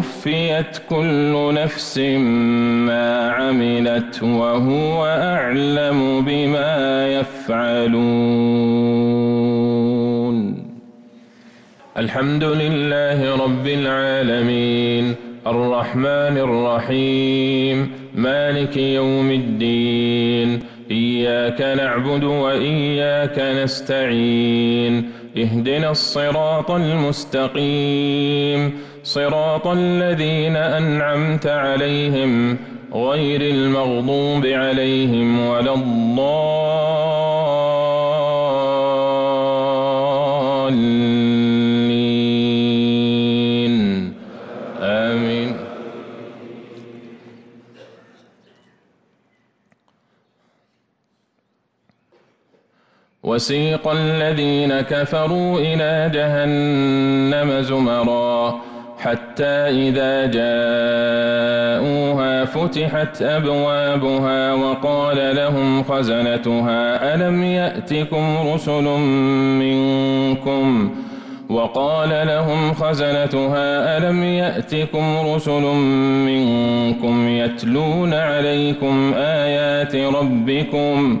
ووفيت كل نفس ما عملت وهو أعلم بما يفعلون. الحمد لله رب العالمين. الرحمن الرحيم. مالك يوم الدين. إياك نعبد وإياك نستعين. اهدنا الصراط المستقيم. صراط الذين أنعمت عليهم غير المغضوب عليهم ولا الضالين. آمين. وسيق الذين كفروا إلى جهنم زمرا. حتى إذا جاءوها فتحت أبوابها وقال لهم خزنتها ألم يأتكم رسل منكم؟ وقال لهم خزنتها ألم يأتكم رسل منكم يتلون عليكم آيات ربكم؟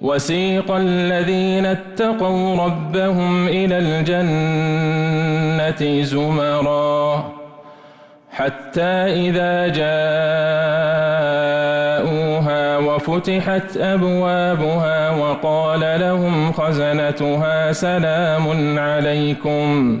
وسيق الذين اتقوا ربهم إلى الجنة زمرا حتى إذا جاءوها وفتحت أبوابها وقال لهم خزنتها سلام عليكم